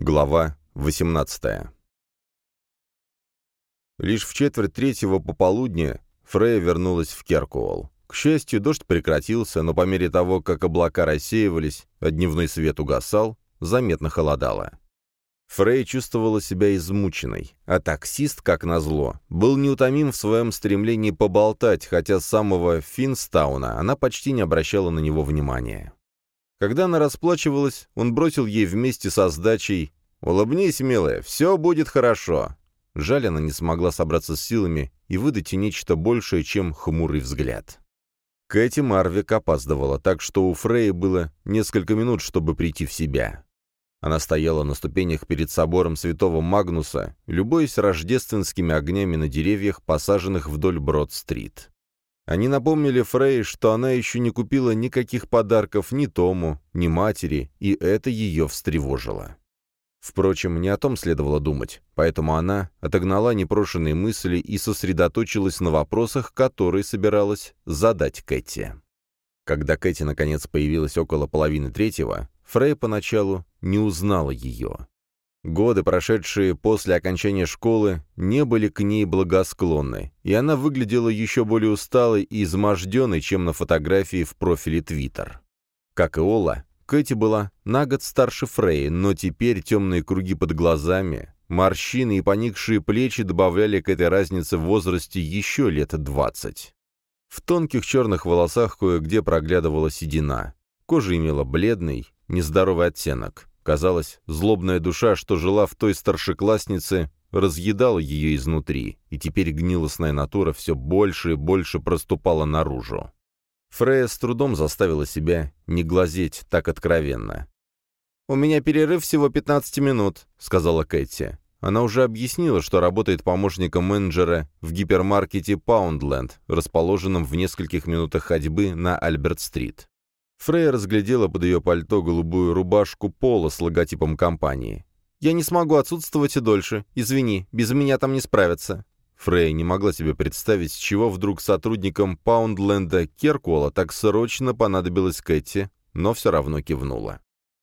Глава 18 Лишь в четверть третьего пополудня Фрея вернулась в Керкуолл. К счастью, дождь прекратился, но по мере того, как облака рассеивались, а дневной свет угасал, заметно холодало. Фрей чувствовала себя измученной, а таксист, как назло, был неутомим в своем стремлении поболтать, хотя с самого Финстауна она почти не обращала на него внимания. Когда она расплачивалась, он бросил ей вместе со сдачей «Улыбнись, милая, все будет хорошо». Жаль, она не смогла собраться с силами и выдать нечто большее, чем хмурый взгляд. Кэти Марвик опаздывала, так что у Фреи было несколько минут, чтобы прийти в себя. Она стояла на ступенях перед собором святого Магнуса, любуясь рождественскими огнями на деревьях, посаженных вдоль Брод-стрит. Они напомнили Фрей, что она еще не купила никаких подарков ни Тому, ни матери, и это ее встревожило. Впрочем, не о том следовало думать, поэтому она отогнала непрошенные мысли и сосредоточилась на вопросах, которые собиралась задать Кэти. Когда Кэти наконец появилась около половины третьего, Фрей поначалу не узнала ее. Годы, прошедшие после окончания школы, не были к ней благосклонны, и она выглядела еще более усталой и изможденной, чем на фотографии в профиле Твиттер. Как и Ола, Кэти была на год старше Фрей, но теперь темные круги под глазами, морщины и поникшие плечи добавляли к этой разнице в возрасте еще лет двадцать. В тонких черных волосах кое-где проглядывала седина. Кожа имела бледный, нездоровый оттенок. Казалось, злобная душа, что жила в той старшекласснице, разъедала ее изнутри, и теперь гнилостная натура все больше и больше проступала наружу. Фрея с трудом заставила себя не глазеть так откровенно. «У меня перерыв всего 15 минут», — сказала Кэти. Она уже объяснила, что работает помощником менеджера в гипермаркете Паундленд, расположенном в нескольких минутах ходьбы на Альберт-стрит. Фрей разглядела под ее пальто голубую рубашку пола с логотипом компании. «Я не смогу отсутствовать и дольше. Извини, без меня там не справятся». Фрей не могла себе представить, с чего вдруг сотрудникам Паундленда Керкуола так срочно понадобилась Кэти, но все равно кивнула.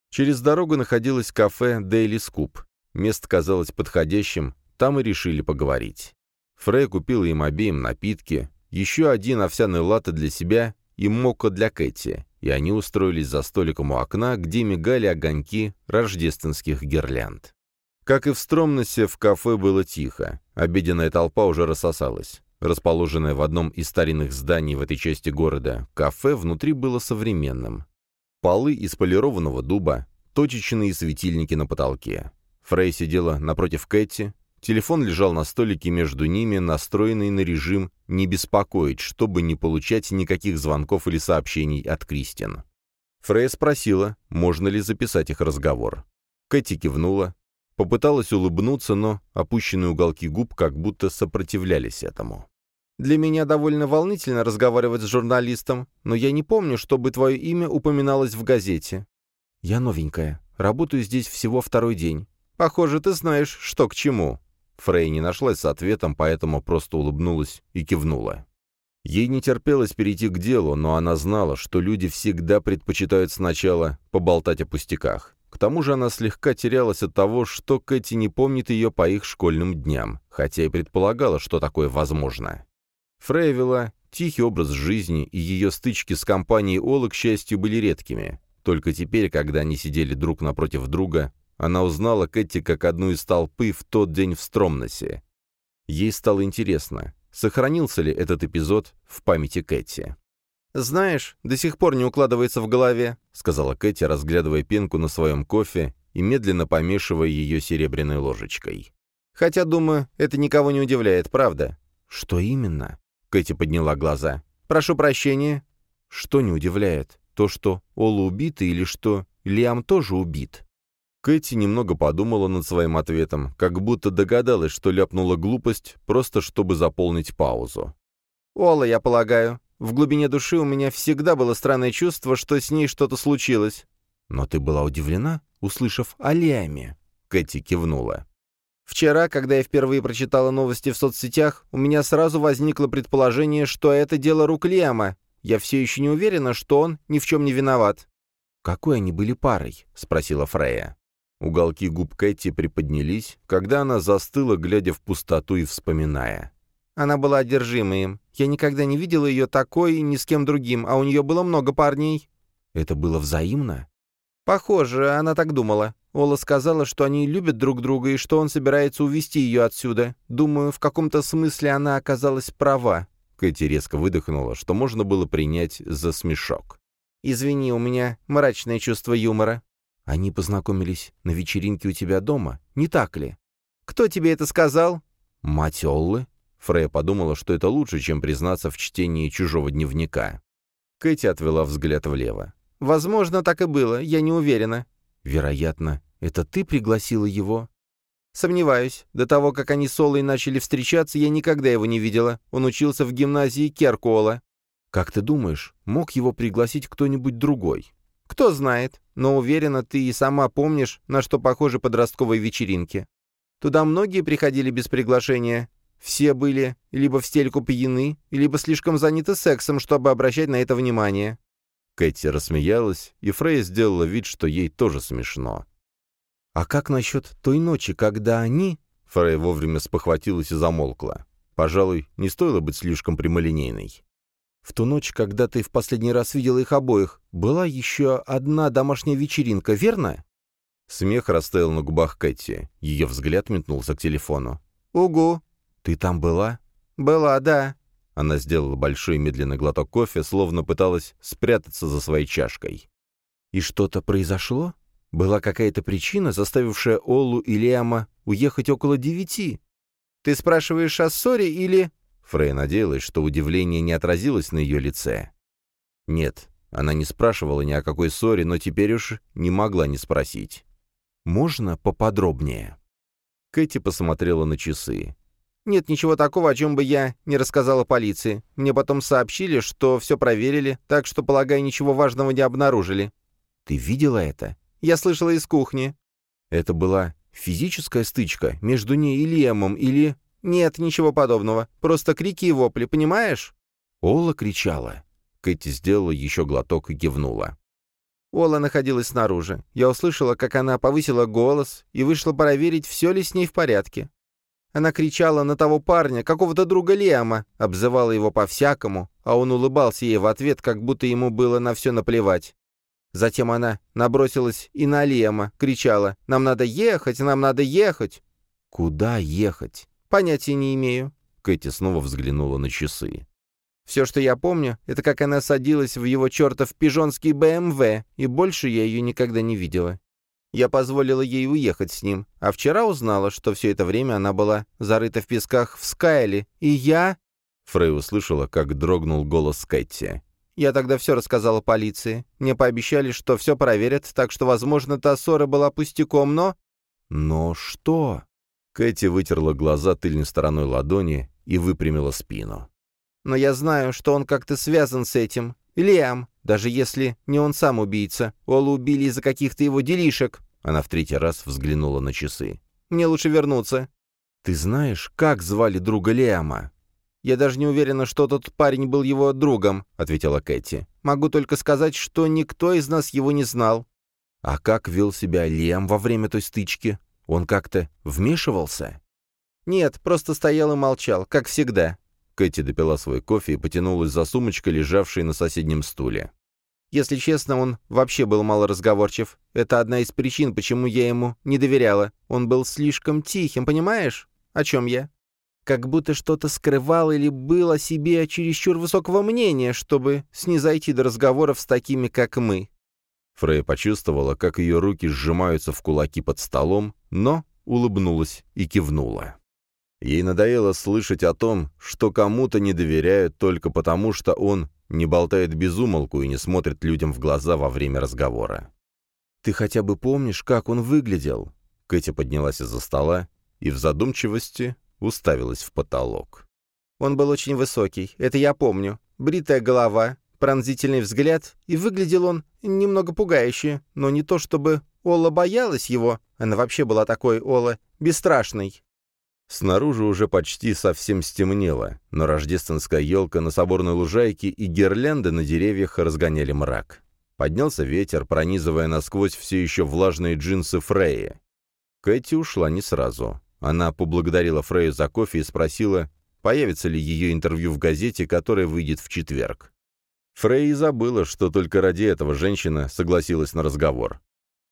Через дорогу находилось кафе «Дейли Скуп». Место казалось подходящим, там и решили поговорить. Фрей купила им обеим напитки, еще один овсяный латте для себя и мокко для Кэти, и они устроились за столиком у окна, где мигали огоньки рождественских гирлянд. Как и в Стромносе, в кафе было тихо. Обеденная толпа уже рассосалась. Расположенное в одном из старинных зданий в этой части города, кафе внутри было современным. Полы из полированного дуба, точечные светильники на потолке. Фрей сидела напротив Кэти, Телефон лежал на столике между ними, настроенный на режим «не беспокоить», чтобы не получать никаких звонков или сообщений от Кристин. Фрея спросила, можно ли записать их разговор. Кэти кивнула, попыталась улыбнуться, но опущенные уголки губ как будто сопротивлялись этому. «Для меня довольно волнительно разговаривать с журналистом, но я не помню, чтобы твое имя упоминалось в газете». «Я новенькая. Работаю здесь всего второй день. Похоже, ты знаешь, что к чему». Фрей не нашлась с ответом, поэтому просто улыбнулась и кивнула. Ей не терпелось перейти к делу, но она знала, что люди всегда предпочитают сначала поболтать о пустяках. К тому же она слегка терялась от того, что Кэти не помнит ее по их школьным дням, хотя и предполагала, что такое возможно. Фрей вела тихий образ жизни, и ее стычки с компанией Ола, к счастью, были редкими. Только теперь, когда они сидели друг напротив друга, она узнала Кэти как одну из толпы в тот день в Стромносе. Ей стало интересно, сохранился ли этот эпизод в памяти Кэти. «Знаешь, до сих пор не укладывается в голове», — сказала Кэти, разглядывая пенку на своем кофе и медленно помешивая ее серебряной ложечкой. «Хотя, думаю, это никого не удивляет, правда?» «Что именно?» — Кэти подняла глаза. «Прошу прощения». «Что не удивляет? То, что Ола убита или что Лиам тоже убит?» Кэти немного подумала над своим ответом, как будто догадалась, что ляпнула глупость, просто чтобы заполнить паузу. «Ола, я полагаю. В глубине души у меня всегда было странное чувство, что с ней что-то случилось». «Но ты была удивлена, услышав о Лиаме?» Кэти кивнула. «Вчера, когда я впервые прочитала новости в соцсетях, у меня сразу возникло предположение, что это дело рук Лиама. Я все еще не уверена, что он ни в чем не виноват». «Какой они были парой?» — спросила Фрея. Уголки губ Кэти приподнялись, когда она застыла, глядя в пустоту и вспоминая. Она была одержима им. Я никогда не видела ее такой ни с кем другим, а у нее было много парней. Это было взаимно? Похоже, она так думала. Ола сказала, что они любят друг друга и что он собирается увести ее отсюда. Думаю, в каком-то смысле она оказалась права. Кэти резко выдохнула, что можно было принять за смешок. «Извини, у меня мрачное чувство юмора». «Они познакомились на вечеринке у тебя дома, не так ли?» «Кто тебе это сказал?» «Мать Оллы». Фрея подумала, что это лучше, чем признаться в чтении чужого дневника. Кэти отвела взгляд влево. «Возможно, так и было, я не уверена». «Вероятно, это ты пригласила его?» «Сомневаюсь. До того, как они с Олой начали встречаться, я никогда его не видела. Он учился в гимназии Керкуола». «Как ты думаешь, мог его пригласить кто-нибудь другой?» «Кто знает, но уверена, ты и сама помнишь, на что похожи подростковые вечеринки. Туда многие приходили без приглашения. Все были либо в стельку пьяны, либо слишком заняты сексом, чтобы обращать на это внимание». Кэти рассмеялась, и Фрей сделала вид, что ей тоже смешно. «А как насчет той ночи, когда они...» Фрей вовремя спохватилась и замолкла. Пожалуй, не стоило быть слишком прямолинейной. «В ту ночь, когда ты в последний раз видела их обоих, была еще одна домашняя вечеринка, верно?» Смех растаял на губах Кэти. Ее взгляд метнулся к телефону. «Угу». «Ты там была?» «Была, да». Она сделала большой медленный глоток кофе, словно пыталась спрятаться за своей чашкой. «И что-то произошло? Была какая-то причина, заставившая Олу и Лиама уехать около девяти? Ты спрашиваешь о ссоре или...» Фрей надеялась, что удивление не отразилось на ее лице. Нет, она не спрашивала ни о какой ссоре, но теперь уж не могла не спросить. «Можно поподробнее?» Кэти посмотрела на часы. «Нет ничего такого, о чем бы я не рассказала полиции. Мне потом сообщили, что все проверили, так что, полагаю, ничего важного не обнаружили». «Ты видела это?» «Я слышала из кухни». «Это была физическая стычка между ней и Лемом или...» «Нет, ничего подобного. Просто крики и вопли, понимаешь?» Ола кричала. Кэти сделала еще глоток и кивнула. Ола находилась снаружи. Я услышала, как она повысила голос и вышла проверить, все ли с ней в порядке. Она кричала на того парня, какого-то друга Лиама, обзывала его по-всякому, а он улыбался ей в ответ, как будто ему было на все наплевать. Затем она набросилась и на Лиама, кричала «Нам надо ехать, нам надо ехать!» «Куда ехать?» «Понятия не имею». Кэти снова взглянула на часы. «Все, что я помню, это как она садилась в его чертов пижонский БМВ, и больше я ее никогда не видела. Я позволила ей уехать с ним, а вчера узнала, что все это время она была зарыта в песках в Скайле, и я...» Фрей услышала, как дрогнул голос Кэти. «Я тогда все рассказала полиции. Мне пообещали, что все проверят, так что, возможно, та ссора была пустяком, но...» «Но что?» Кэти вытерла глаза тыльной стороной ладони и выпрямила спину. «Но я знаю, что он как-то связан с этим. Лиам, даже если не он сам убийца. Олу убили из-за каких-то его делишек. Она в третий раз взглянула на часы. «Мне лучше вернуться». «Ты знаешь, как звали друга Лиама?» «Я даже не уверена, что тот парень был его другом», — ответила Кэти. «Могу только сказать, что никто из нас его не знал». «А как вел себя Лиам во время той стычки? Он как-то вмешивался?» «Нет, просто стоял и молчал, как всегда». Кэти допила свой кофе и потянулась за сумочкой, лежавшей на соседнем стуле. Если честно, он вообще был мало разговорчив. Это одна из причин, почему я ему не доверяла. Он был слишком тихим, понимаешь? О чем я? Как будто что-то скрывал или был о себе чересчур высокого мнения, чтобы снизойти до разговоров с такими, как мы. Фрей почувствовала, как ее руки сжимаются в кулаки под столом, но улыбнулась и кивнула. Ей надоело слышать о том, что кому-то не доверяют только потому, что он не болтает без умолку и не смотрит людям в глаза во время разговора. «Ты хотя бы помнишь, как он выглядел?» Кэти поднялась из-за стола и в задумчивости уставилась в потолок. «Он был очень высокий, это я помню. Бритая голова, пронзительный взгляд, и выглядел он немного пугающе, но не то чтобы Ола боялась его, она вообще была такой, Ола, бесстрашной. Снаружи уже почти совсем стемнело, но рождественская елка на соборной лужайке и гирлянды на деревьях разгоняли мрак. Поднялся ветер, пронизывая насквозь все еще влажные джинсы Фреи. Кэти ушла не сразу. Она поблагодарила Фрею за кофе и спросила, появится ли ее интервью в газете, которая выйдет в четверг. Фрей забыла, что только ради этого женщина согласилась на разговор.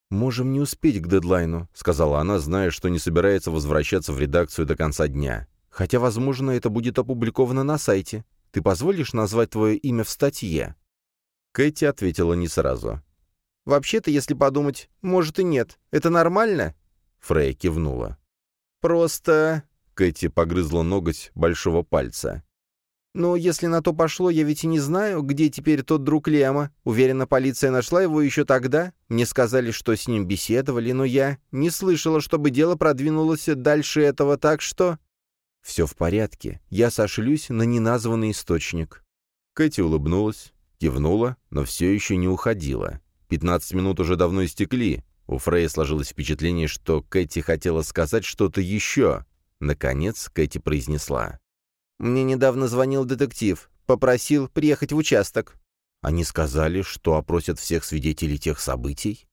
«Можем не успеть к дедлайну», — сказала она, зная, что не собирается возвращаться в редакцию до конца дня. «Хотя, возможно, это будет опубликовано на сайте. Ты позволишь назвать твое имя в статье?» Кэти ответила не сразу. «Вообще-то, если подумать, может и нет. Это нормально?» Фрей кивнула. «Просто...» — Кэти погрызла ноготь большого пальца. «Ну, если на то пошло, я ведь и не знаю, где теперь тот друг Лема. Уверена, полиция нашла его еще тогда. Мне сказали, что с ним беседовали, но я не слышала, чтобы дело продвинулось дальше этого, так что...» «Все в порядке. Я сошлюсь на неназванный источник». Кэти улыбнулась, кивнула, но все еще не уходила. Пятнадцать минут уже давно истекли. У Фрея сложилось впечатление, что Кэти хотела сказать что-то еще. Наконец Кэти произнесла. Мне недавно звонил детектив, попросил приехать в участок. Они сказали, что опросят всех свидетелей тех событий?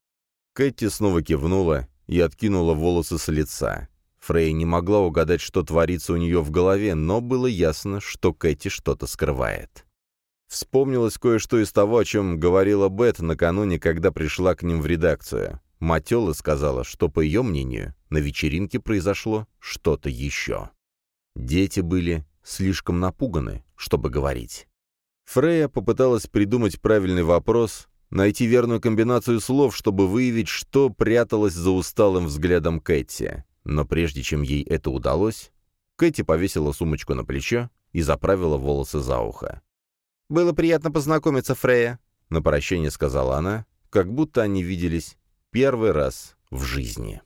Кэти снова кивнула и откинула волосы с лица. Фрей не могла угадать, что творится у нее в голове, но было ясно, что Кэти что-то скрывает. Вспомнилось кое-что из того, о чем говорила Бет накануне, когда пришла к ним в редакцию. Матела сказала, что, по ее мнению, на вечеринке произошло что-то еще. Дети были слишком напуганы, чтобы говорить. Фрея попыталась придумать правильный вопрос, найти верную комбинацию слов, чтобы выявить, что пряталось за усталым взглядом Кэти. Но прежде чем ей это удалось, Кэти повесила сумочку на плечо и заправила волосы за ухо. «Было приятно познакомиться, Фрея», — на прощание сказала она, как будто они виделись первый раз в жизни.